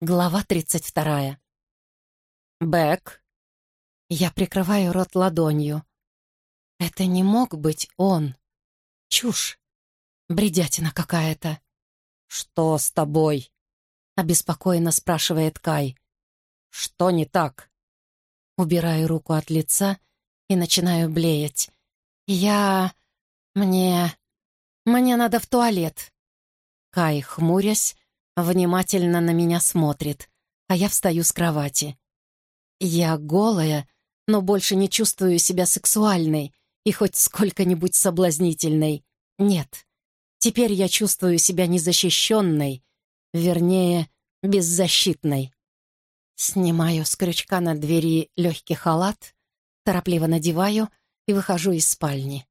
Глава 32. Бэк. Я прикрываю рот ладонью. Это не мог быть он. Чушь. Бредятина какая-то. «Что с тобой?» — обеспокоенно спрашивает Кай. «Что не так?» Убираю руку от лица и начинаю блеять. «Я... мне... мне надо в туалет». Кай, хмурясь, внимательно на меня смотрит, а я встаю с кровати. Я голая, но больше не чувствую себя сексуальной и хоть сколько-нибудь соблазнительной. Нет. Теперь я чувствую себя незащищенной, вернее, беззащитной. Снимаю с крючка на двери легкий халат, торопливо надеваю и выхожу из спальни.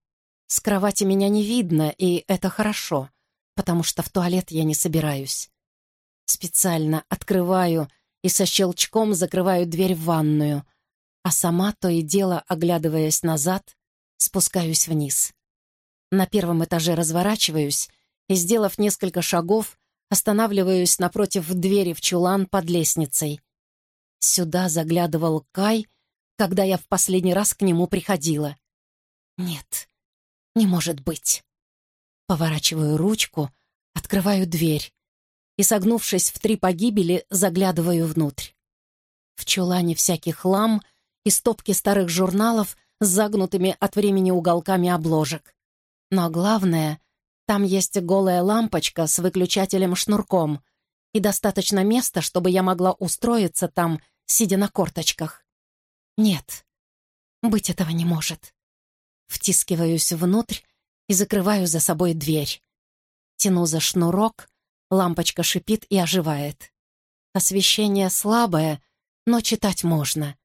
С кровати меня не видно, и это хорошо, потому что в туалет я не собираюсь. Специально открываю и со щелчком закрываю дверь в ванную, а сама, то и дело, оглядываясь назад, спускаюсь вниз. На первом этаже разворачиваюсь и, сделав несколько шагов, останавливаюсь напротив двери в чулан под лестницей. Сюда заглядывал Кай, когда я в последний раз к нему приходила. Нет, не может быть. Поворачиваю ручку, открываю дверь и, согнувшись в три погибели, заглядываю внутрь. В чулане всякий хлам и стопки старых журналов с загнутыми от времени уголками обложек. Но главное, там есть голая лампочка с выключателем-шнурком и достаточно места, чтобы я могла устроиться там, сидя на корточках. Нет, быть этого не может. Втискиваюсь внутрь и закрываю за собой дверь. Тяну за шнурок, Лампочка шипит и оживает. Освещение слабое, но читать можно.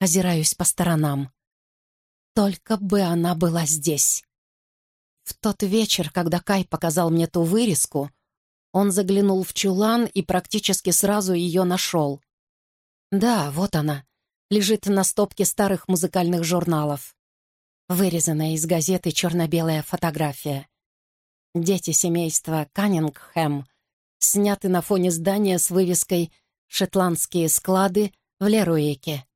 Озираюсь по сторонам. Только бы она была здесь. В тот вечер, когда Кай показал мне ту вырезку, он заглянул в чулан и практически сразу ее нашел. Да, вот она, лежит на стопке старых музыкальных журналов. Вырезанная из газеты черно-белая фотография. Дети семейства Каннингхэм сняты на фоне здания с вывеской «Шотландские склады» в Леруэке.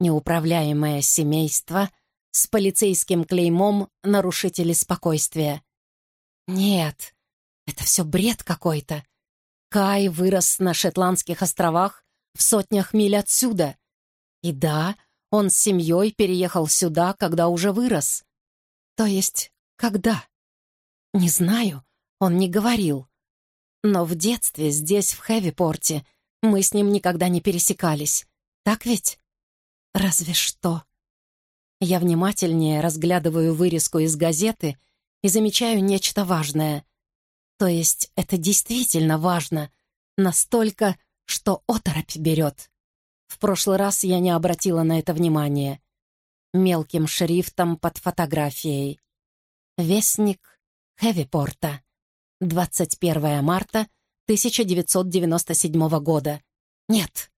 Неуправляемое семейство с полицейским клеймом «Нарушители спокойствия». Нет, это все бред какой-то. Кай вырос на Шотландских островах в сотнях миль отсюда. И да, он с семьей переехал сюда, когда уже вырос. То есть, когда? Не знаю, он не говорил. Но в детстве здесь, в Хэвипорте, мы с ним никогда не пересекались. Так ведь? Разве что. Я внимательнее разглядываю вырезку из газеты и замечаю нечто важное. То есть это действительно важно. Настолько, что оторопь берет. В прошлый раз я не обратила на это внимания. Мелким шрифтом под фотографией. Вестник Хэвипорта. 21 марта 1997 года. Нет.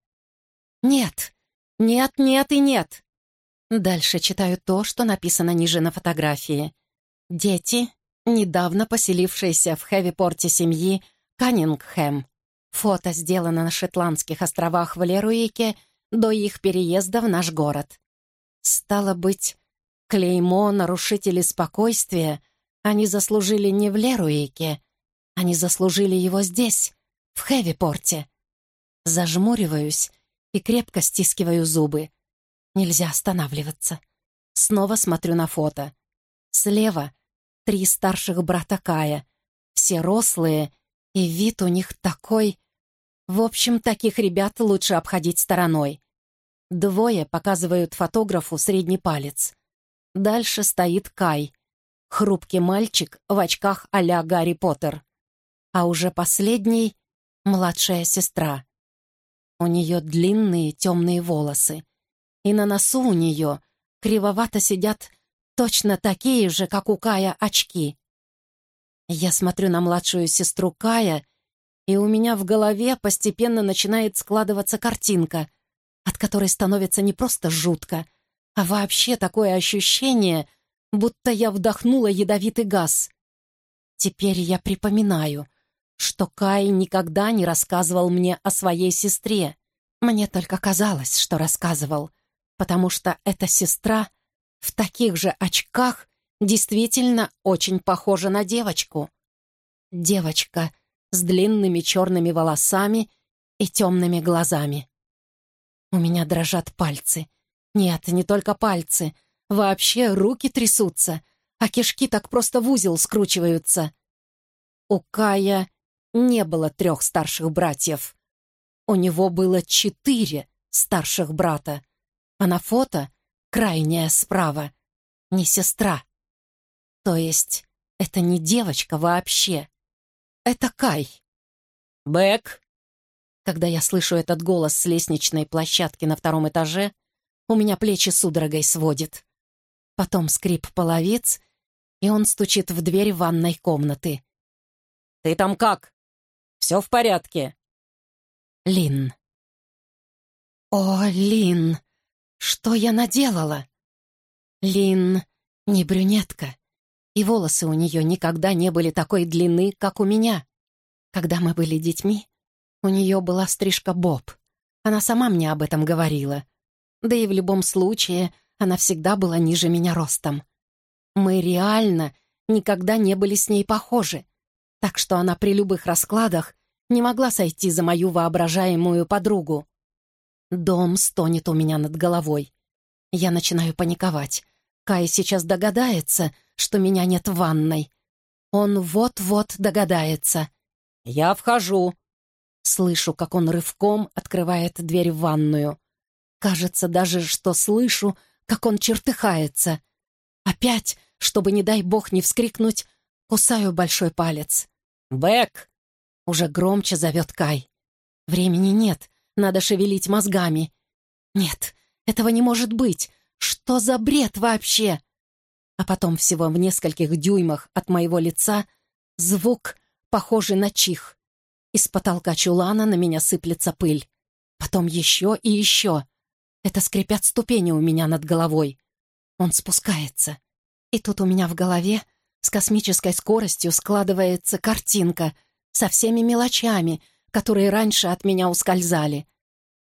Нет. Нет, нет и нет. Дальше читаю то, что написано ниже на фотографии. Дети, недавно поселившиеся в Хэвипорте семьи Каннингхэм. Фото сделано на Шотландских островах в Леруике до их переезда в наш город. Стало быть, клеймо нарушители спокойствия они заслужили не в Леруике, они заслужили его здесь, в Хэвипорте. Зажмуриваюсь и крепко стискиваю зубы. Нельзя останавливаться. Снова смотрю на фото. Слева три старших брата Кая. Все рослые, и вид у них такой... В общем, таких ребят лучше обходить стороной. Двое показывают фотографу средний палец. Дальше стоит Кай. Хрупкий мальчик в очках а-ля Гарри Поттер а уже последней — младшая сестра. У нее длинные темные волосы, и на носу у нее кривовато сидят точно такие же, как у Кая, очки. Я смотрю на младшую сестру Кая, и у меня в голове постепенно начинает складываться картинка, от которой становится не просто жутко, а вообще такое ощущение, будто я вдохнула ядовитый газ. Теперь я припоминаю, что Кай никогда не рассказывал мне о своей сестре. Мне только казалось, что рассказывал, потому что эта сестра в таких же очках действительно очень похожа на девочку. Девочка с длинными черными волосами и темными глазами. У меня дрожат пальцы. Нет, не только пальцы. Вообще руки трясутся, а кишки так просто в узел скручиваются. У Кая не было трех старших братьев. У него было четыре старших брата. А на фото, крайняя справа, не сестра. То есть это не девочка вообще. Это Кай. «Бэк!» Когда я слышу этот голос с лестничной площадки на втором этаже, у меня плечи судорогой сводит. Потом скрип половиц, и он стучит в дверь ванной комнаты. «Ты там как? Все в порядке?» Лин. «О, Лин! Что я наделала?» Лин не брюнетка, и волосы у нее никогда не были такой длины, как у меня. Когда мы были детьми, у нее была стрижка Боб. Она сама мне об этом говорила. Да и в любом случае она всегда была ниже меня ростом. Мы реально никогда не были с ней похожи так что она при любых раскладах не могла сойти за мою воображаемую подругу. Дом стонет у меня над головой. Я начинаю паниковать. Кай сейчас догадается, что меня нет в ванной. Он вот-вот догадается. «Я вхожу». Слышу, как он рывком открывает дверь в ванную. Кажется даже, что слышу, как он чертыхается. Опять, чтобы, не дай бог, не вскрикнуть, Кусаю большой палец. «Бэк!» — уже громче зовет Кай. «Времени нет, надо шевелить мозгами». «Нет, этого не может быть! Что за бред вообще?» А потом всего в нескольких дюймах от моего лица звук, похожий на чих. Из потолка чулана на меня сыплется пыль. Потом еще и еще. Это скрипят ступени у меня над головой. Он спускается. И тут у меня в голове с космической скоростью складывается картинка со всеми мелочами, которые раньше от меня ускользали.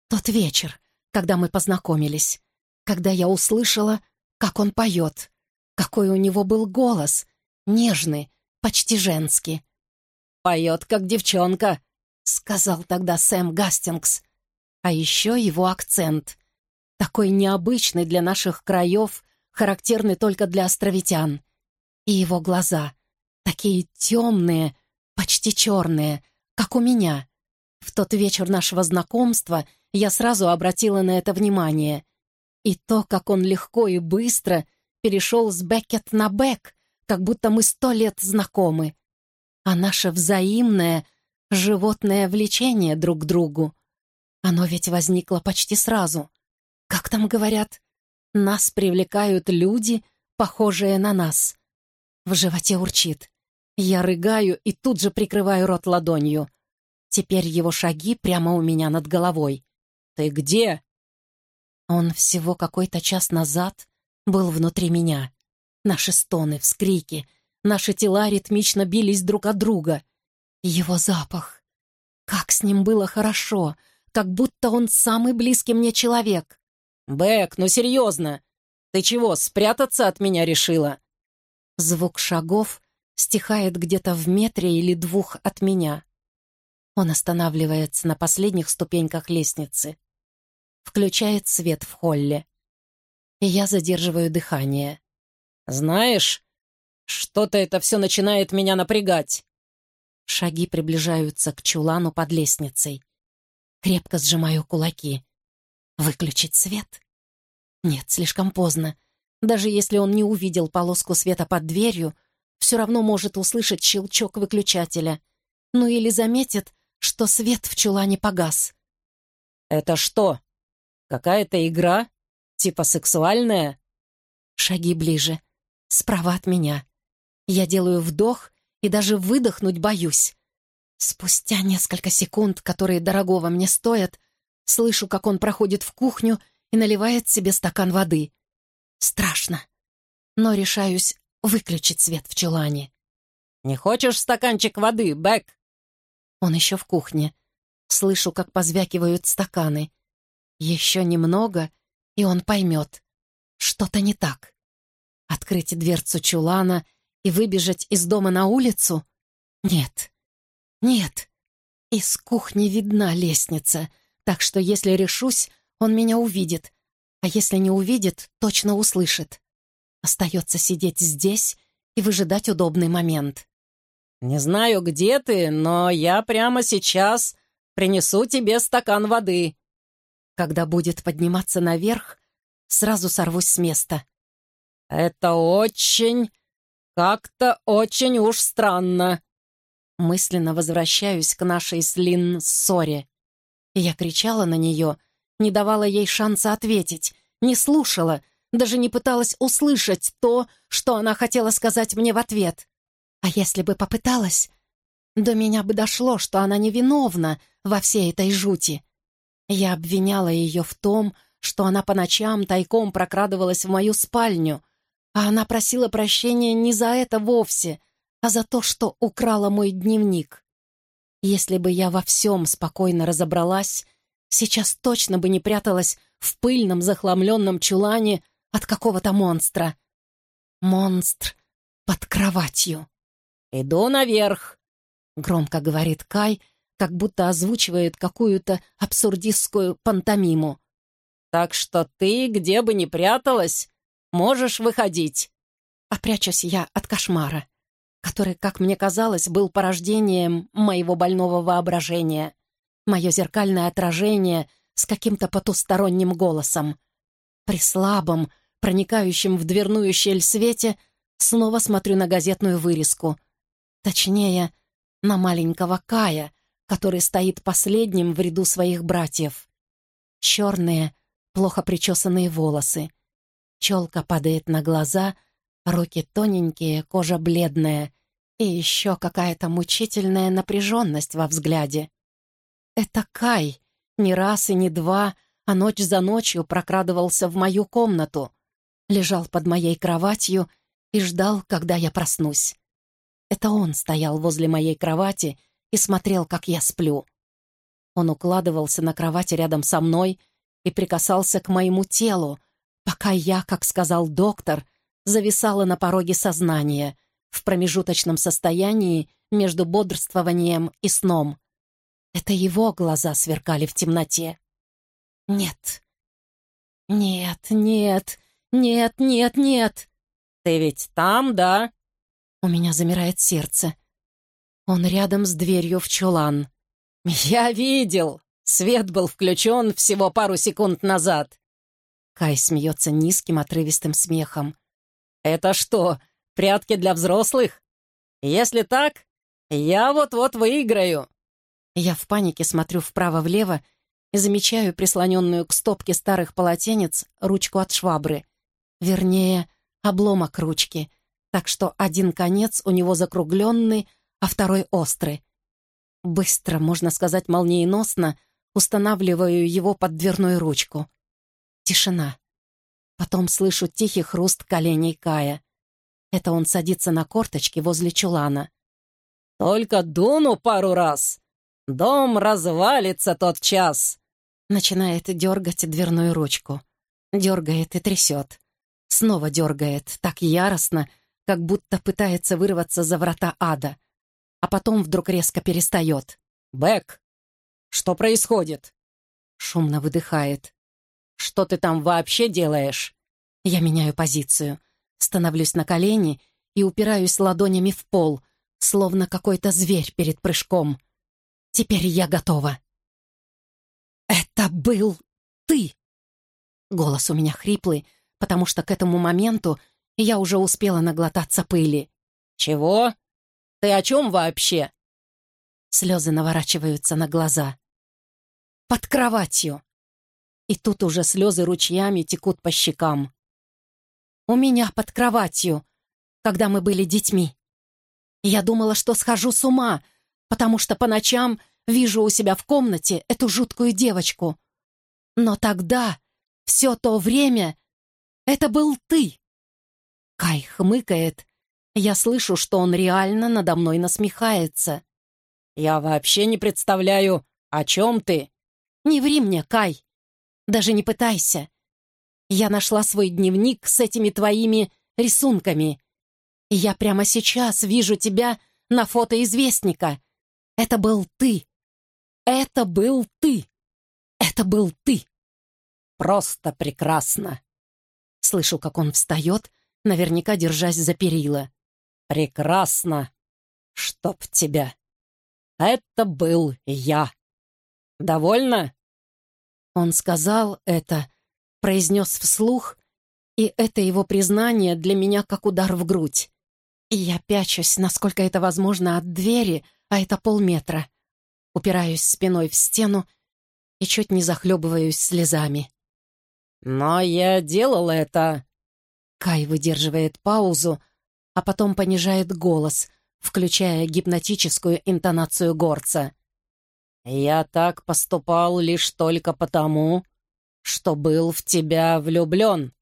Тот вечер, когда мы познакомились, когда я услышала, как он поет, какой у него был голос, нежный, почти женский. «Поет, как девчонка», — сказал тогда Сэм Гастингс. А еще его акцент, такой необычный для наших краев, характерный только для островитян — и его глаза, такие темные, почти черные, как у меня. В тот вечер нашего знакомства я сразу обратила на это внимание. И то, как он легко и быстро перешел с Беккет на Бек, как будто мы сто лет знакомы. А наше взаимное животное влечение друг к другу. Оно ведь возникло почти сразу. Как там говорят? Нас привлекают люди, похожие на нас. В животе урчит. Я рыгаю и тут же прикрываю рот ладонью. Теперь его шаги прямо у меня над головой. «Ты где?» Он всего какой-то час назад был внутри меня. Наши стоны, вскрики, наши тела ритмично бились друг от друга. Его запах. Как с ним было хорошо, как будто он самый близкий мне человек. «Бэк, ну серьезно! Ты чего, спрятаться от меня решила?» Звук шагов стихает где-то в метре или двух от меня. Он останавливается на последних ступеньках лестницы. Включает свет в холле. И я задерживаю дыхание. «Знаешь, что-то это все начинает меня напрягать». Шаги приближаются к чулану под лестницей. Крепко сжимаю кулаки. Выключить свет? Нет, слишком поздно. Даже если он не увидел полоску света под дверью, все равно может услышать щелчок выключателя. Ну или заметит, что свет в чулане погас. «Это что? Какая-то игра? Типа сексуальная?» Шаги ближе. Справа от меня. Я делаю вдох и даже выдохнуть боюсь. Спустя несколько секунд, которые дорогого мне стоят, слышу, как он проходит в кухню и наливает себе стакан воды — Страшно. Но решаюсь выключить свет в чулане. «Не хочешь стаканчик воды, Бэк?» Он еще в кухне. Слышу, как позвякивают стаканы. Еще немного, и он поймет. Что-то не так. Открыть дверцу чулана и выбежать из дома на улицу? Нет. Нет. Из кухни видна лестница, так что если решусь, он меня увидит, а если не увидит, точно услышит. Остается сидеть здесь и выжидать удобный момент. «Не знаю, где ты, но я прямо сейчас принесу тебе стакан воды». Когда будет подниматься наверх, сразу сорвусь с места. «Это очень... как-то очень уж странно». Мысленно возвращаюсь к нашей с Лин ссоре. Я кричала на нее, не давала ей шанса ответить, не слушала, даже не пыталась услышать то, что она хотела сказать мне в ответ. А если бы попыталась, до меня бы дошло, что она невиновна во всей этой жути. Я обвиняла ее в том, что она по ночам тайком прокрадывалась в мою спальню, а она просила прощения не за это вовсе, а за то, что украла мой дневник. Если бы я во всем спокойно разобралась, сейчас точно бы не пряталась в пыльном захламленном чулане от какого-то монстра. Монстр под кроватью. «Иду наверх», — громко говорит Кай, как будто озвучивает какую-то абсурдистскую пантомиму. «Так что ты, где бы ни пряталась, можешь выходить». А прячусь я от кошмара, который, как мне казалось, был порождением моего больного воображения. Мое зеркальное отражение с каким-то потусторонним голосом. При слабом, проникающем в дверную щель свете, снова смотрю на газетную вырезку. Точнее, на маленького Кая, который стоит последним в ряду своих братьев. Черные, плохо причесанные волосы. Челка падает на глаза, руки тоненькие, кожа бледная и еще какая-то мучительная напряженность во взгляде. Это Кай, не раз и не два, а ночь за ночью прокрадывался в мою комнату, лежал под моей кроватью и ждал, когда я проснусь. Это он стоял возле моей кровати и смотрел, как я сплю. Он укладывался на кровати рядом со мной и прикасался к моему телу, пока я, как сказал доктор, зависала на пороге сознания, в промежуточном состоянии между бодрствованием и сном. Это его глаза сверкали в темноте. Нет. Нет, нет, нет, нет, нет. Ты ведь там, да? У меня замирает сердце. Он рядом с дверью в чулан. «Я видел! Свет был включен всего пару секунд назад!» Кай смеется низким отрывистым смехом. «Это что, прятки для взрослых? Если так, я вот-вот выиграю!» Я в панике смотрю вправо-влево и замечаю прислоненную к стопке старых полотенец ручку от швабры. Вернее, обломок ручки, так что один конец у него закругленный, а второй острый. Быстро, можно сказать молниеносно, устанавливаю его под дверную ручку. Тишина. Потом слышу тихий хруст коленей Кая. Это он садится на корточки возле чулана. «Только дуну пару раз! Дом развалится тот час!» Начинает дергать дверную ручку. Дергает и трясет. Снова дергает, так яростно, как будто пытается вырваться за врата ада. А потом вдруг резко перестает. «Бэк, что происходит?» Шумно выдыхает. «Что ты там вообще делаешь?» Я меняю позицию. Становлюсь на колени и упираюсь ладонями в пол, словно какой-то зверь перед прыжком. Теперь я готова. «Это был ты!» Голос у меня хриплый, потому что к этому моменту я уже успела наглотаться пыли. «Чего? Ты о чем вообще?» Слезы наворачиваются на глаза. «Под кроватью!» И тут уже слезы ручьями текут по щекам. «У меня под кроватью, когда мы были детьми. Я думала, что схожу с ума, потому что по ночам вижу у себя в комнате эту жуткую девочку. Но тогда, все то время, это был ты. Кай хмыкает. Я слышу, что он реально надо мной насмехается. Я вообще не представляю, о чем ты. Не ври мне, Кай. Даже не пытайся. Я нашла свой дневник с этими твоими рисунками. И я прямо сейчас вижу тебя на фото известника. Это был ты. Это был ты. Это был ты. Просто прекрасно. Слышу, как он встает, наверняка держась за перила. Прекрасно. Чтоб тебя. Это был я. Довольно? Он сказал это, произнес вслух, и это его признание для меня как удар в грудь. И я пячусь, насколько это возможно, от двери, а это полметра. Упираюсь спиной в стену и чуть не захлебываюсь слезами. «Но я делал это...» Кай выдерживает паузу, а потом понижает голос, включая гипнотическую интонацию горца. «Я так поступал лишь только потому, что был в тебя влюблен».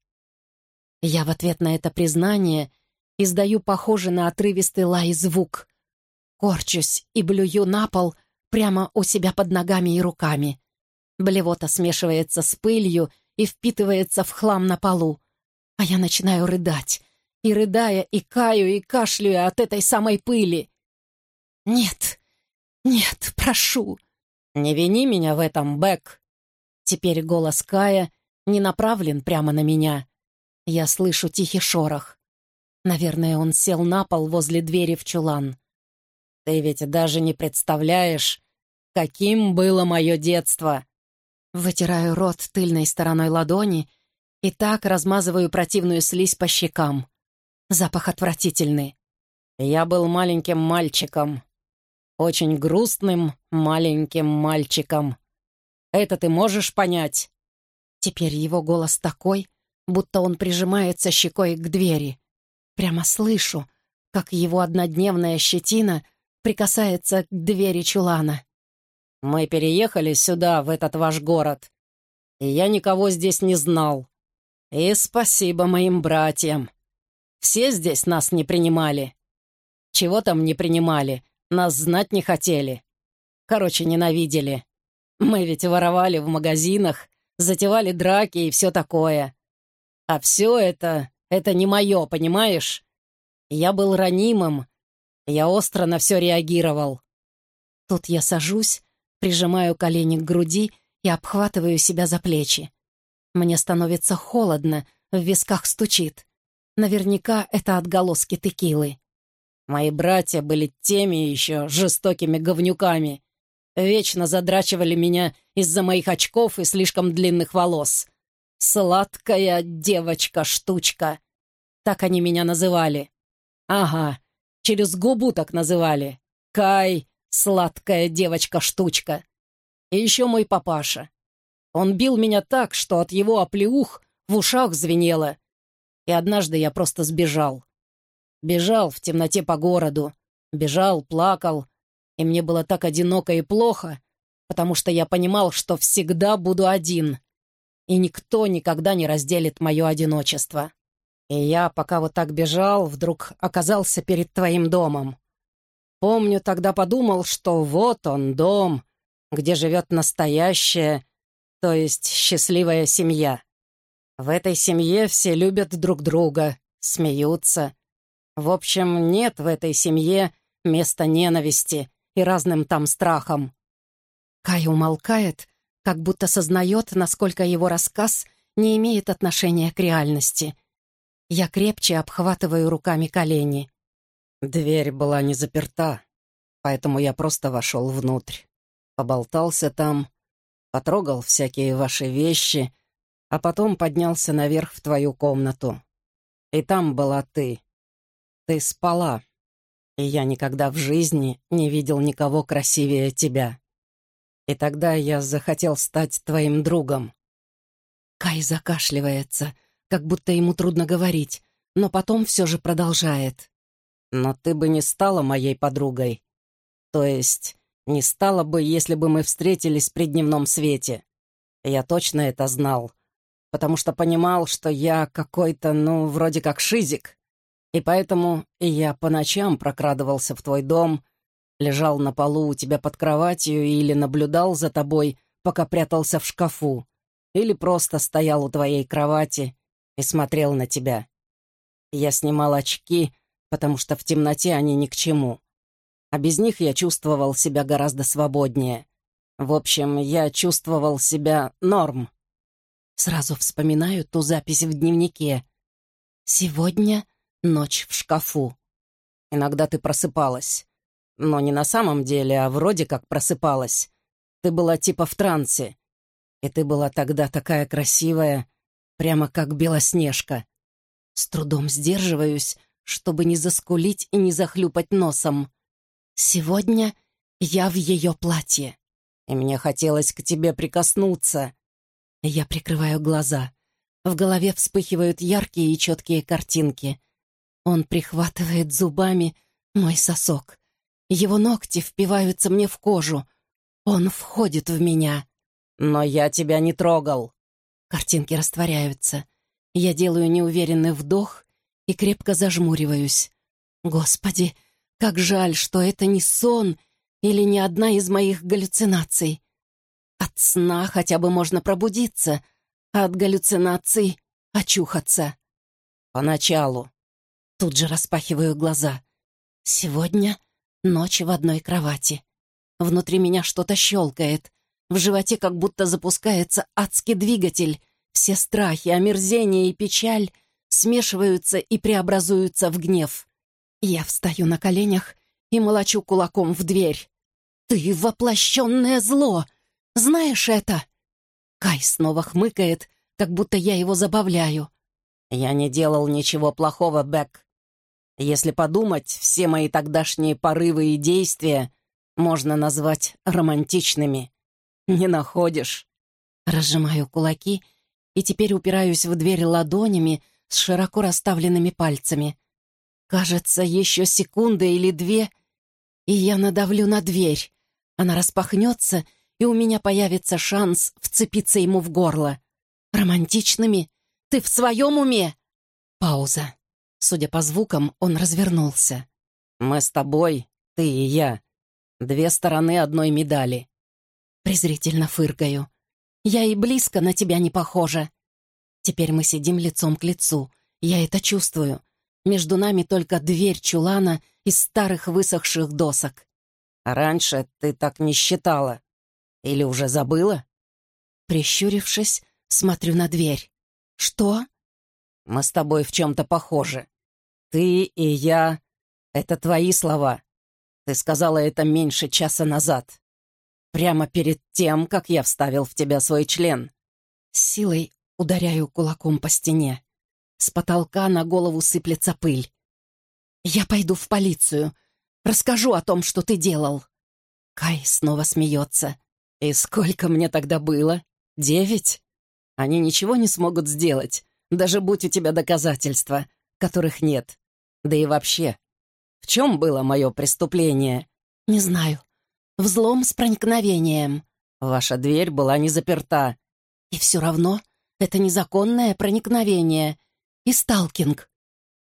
Я в ответ на это признание издаю похожий на отрывистый лай звук. Корчусь и блюю на пол прямо у себя под ногами и руками. Блевота смешивается с пылью и впитывается в хлам на полу. А я начинаю рыдать. И рыдая, и каю, и кашляю от этой самой пыли. «Нет, нет, прошу!» «Не вини меня в этом, Бэк!» Теперь голос Кая не направлен прямо на меня. Я слышу тихий шорох. Наверное, он сел на пол возле двери в чулан. «Ты ведь даже не представляешь, каким было мое детство!» Вытираю рот тыльной стороной ладони и так размазываю противную слизь по щекам. Запах отвратительный. Я был маленьким мальчиком. Очень грустным маленьким мальчиком. Это ты можешь понять? Теперь его голос такой, будто он прижимается щекой к двери. Прямо слышу, как его однодневная щетина прикасается к двери чулана. Мы переехали сюда, в этот ваш город, и я никого здесь не знал. И спасибо моим братьям. Все здесь нас не принимали. Чего там не принимали, нас знать не хотели. Короче, ненавидели. Мы ведь воровали в магазинах, затевали драки и все такое. А все это, это не мое, понимаешь? Я был ранимым, я остро на все реагировал. Тут я сажусь, Прижимаю колени к груди и обхватываю себя за плечи. Мне становится холодно, в висках стучит. Наверняка это отголоски текилы. Мои братья были теми еще жестокими говнюками. Вечно задрачивали меня из-за моих очков и слишком длинных волос. «Сладкая девочка-штучка». Так они меня называли. Ага, через губу так называли. Кай, Сладкая девочка-штучка. И еще мой папаша. Он бил меня так, что от его оплеух в ушах звенело. И однажды я просто сбежал. Бежал в темноте по городу. Бежал, плакал. И мне было так одиноко и плохо, потому что я понимал, что всегда буду один. И никто никогда не разделит мое одиночество. И я, пока вот так бежал, вдруг оказался перед твоим домом. Помню, тогда подумал, что вот он, дом, где живет настоящая, то есть счастливая семья. В этой семье все любят друг друга, смеются. В общем, нет в этой семье места ненависти и разным там страхам. Кай умолкает, как будто сознает, насколько его рассказ не имеет отношения к реальности. Я крепче обхватываю руками колени. Дверь была не заперта, поэтому я просто вошел внутрь. Поболтался там, потрогал всякие ваши вещи, а потом поднялся наверх в твою комнату. И там была ты. Ты спала, и я никогда в жизни не видел никого красивее тебя. И тогда я захотел стать твоим другом. Кай закашливается, как будто ему трудно говорить, но потом все же продолжает. Но ты бы не стала моей подругой. То есть, не стала бы, если бы мы встретились при дневном свете. Я точно это знал, потому что понимал, что я какой-то, ну, вроде как шизик. И поэтому я по ночам прокрадывался в твой дом, Лежал на полу у тебя под кроватью или наблюдал за тобой, пока прятался в шкафу. Или просто стоял у твоей кровати и смотрел на тебя. Я снимал очки, потому что в темноте они ни к чему. А без них я чувствовал себя гораздо свободнее. В общем, я чувствовал себя норм. Сразу вспоминаю ту запись в дневнике. «Сегодня ночь в шкафу». Иногда ты просыпалась. Но не на самом деле, а вроде как просыпалась. Ты была типа в трансе. И ты была тогда такая красивая, прямо как Белоснежка. С трудом сдерживаюсь, чтобы не заскулить и не захлюпать носом. Сегодня я в ее платье, и мне хотелось к тебе прикоснуться. Я прикрываю глаза. В голове вспыхивают яркие и четкие картинки. Он прихватывает зубами мой сосок. Его ногти впиваются мне в кожу. Он входит в меня. Но я тебя не трогал. Картинки растворяются. Я делаю неуверенный вдох и крепко зажмуриваюсь. Господи, как жаль, что это не сон или не одна из моих галлюцинаций. От сна хотя бы можно пробудиться, а от галлюцинаций — очухаться. Поначалу. Тут же распахиваю глаза. Сегодня ночь в одной кровати. Внутри меня что-то щелкает. В животе как будто запускается адский двигатель — все страхи, омерзение и печаль смешиваются и преобразуются в гнев. Я встаю на коленях и молочу кулаком в дверь. «Ты воплощенное зло! Знаешь это?» Кай снова хмыкает, как будто я его забавляю. «Я не делал ничего плохого, Бек. Если подумать, все мои тогдашние порывы и действия можно назвать романтичными. Не находишь?» Разжимаю кулаки и теперь упираюсь в дверь ладонями с широко расставленными пальцами. Кажется, еще секунда или две, и я надавлю на дверь. Она распахнется, и у меня появится шанс вцепиться ему в горло. Романтичными? Ты в своем уме? Пауза. Судя по звукам, он развернулся. «Мы с тобой, ты и я. Две стороны одной медали». Презрительно фыркаю. Я и близко на тебя не похожа. Теперь мы сидим лицом к лицу. Я это чувствую. Между нами только дверь чулана из старых высохших досок. А раньше ты так не считала. Или уже забыла? Прищурившись, смотрю на дверь. Что? Мы с тобой в чем-то похожи. Ты и я — это твои слова. Ты сказала это меньше часа назад. Прямо перед тем, как я вставил в тебя свой член. С силой ударяю кулаком по стене. С потолка на голову сыплется пыль. «Я пойду в полицию. Расскажу о том, что ты делал». Кай снова смеется. «И сколько мне тогда было? Девять? Они ничего не смогут сделать, даже будь у тебя доказательства, которых нет. Да и вообще, в чем было мое преступление?» «Не знаю. Взлом с проникновением. Ваша дверь была не заперта. И все равно это незаконное проникновение. И сталкинг.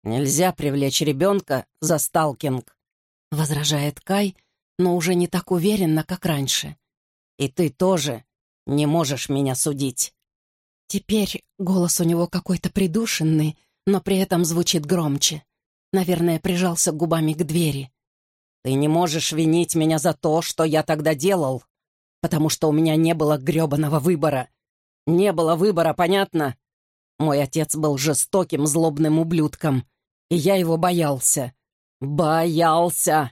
Нельзя привлечь ребенка за сталкинг. Возражает Кай, но уже не так уверенно, как раньше. И ты тоже не можешь меня судить. Теперь голос у него какой-то придушенный, но при этом звучит громче. Наверное, прижался губами к двери. Ты не можешь винить меня за то, что я тогда делал, потому что у меня не было грёбаного выбора. Не было выбора, понятно? Мой отец был жестоким, злобным ублюдком, и я его боялся. Боялся!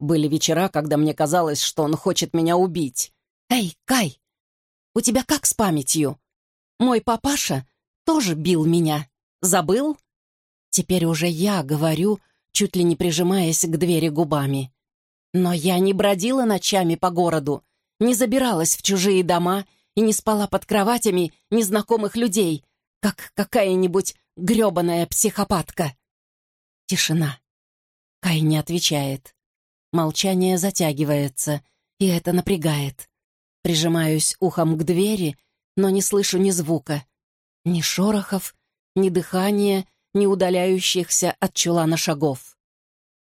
Были вечера, когда мне казалось, что он хочет меня убить. «Эй, Кай, у тебя как с памятью? Мой папаша тоже бил меня. Забыл?» Теперь уже я говорю, чуть ли не прижимаясь к двери губами. Но я не бродила ночами по городу, не забиралась в чужие дома и не спала под кроватями незнакомых людей, как какая-нибудь грёбаная психопатка. Тишина. Кай не отвечает. Молчание затягивается, и это напрягает. Прижимаюсь ухом к двери, но не слышу ни звука. Ни шорохов, ни дыхания, не удаляющихся от чулана шагов.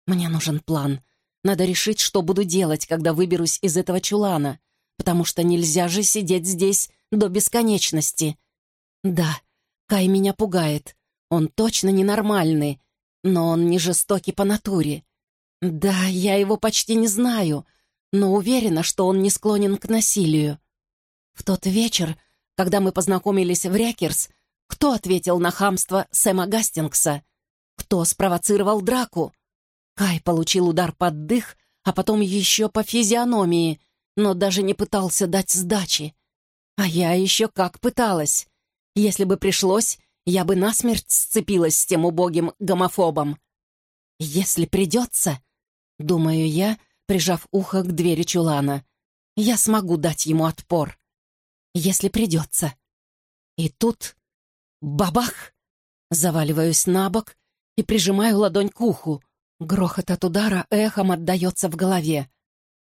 Мне нужен план, Надо решить, что буду делать, когда выберусь из этого чулана, потому что нельзя же сидеть здесь до бесконечности. Да, Кай меня пугает. Он точно ненормальный, но он не жестокий по натуре. Да, я его почти не знаю, но уверена, что он не склонен к насилию. В тот вечер, когда мы познакомились в Рякерс, кто ответил на хамство Сэма Гастингса? Кто спровоцировал драку? Кай получил удар под дых, а потом еще по физиономии, но даже не пытался дать сдачи. А я еще как пыталась. Если бы пришлось, я бы насмерть сцепилась с тем убогим гомофобом. Если придется, думаю я, прижав ухо к двери чулана, я смогу дать ему отпор. Если придется. И тут бабах! Заваливаюсь на бок и прижимаю ладонь к уху. Грохот от удара эхом отдается в голове.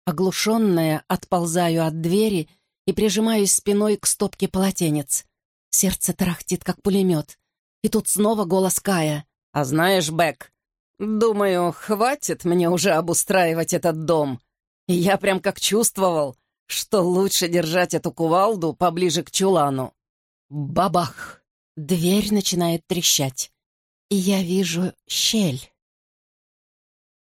Оглушенная, отползаю от двери и прижимаюсь спиной к стопке полотенец. Сердце тарахтит, как пулемет. И тут снова голос Кая. «А знаешь, Бэк, думаю, хватит мне уже обустраивать этот дом. я прям как чувствовал, что лучше держать эту кувалду поближе к чулану». Бабах! Дверь начинает трещать. И я вижу щель.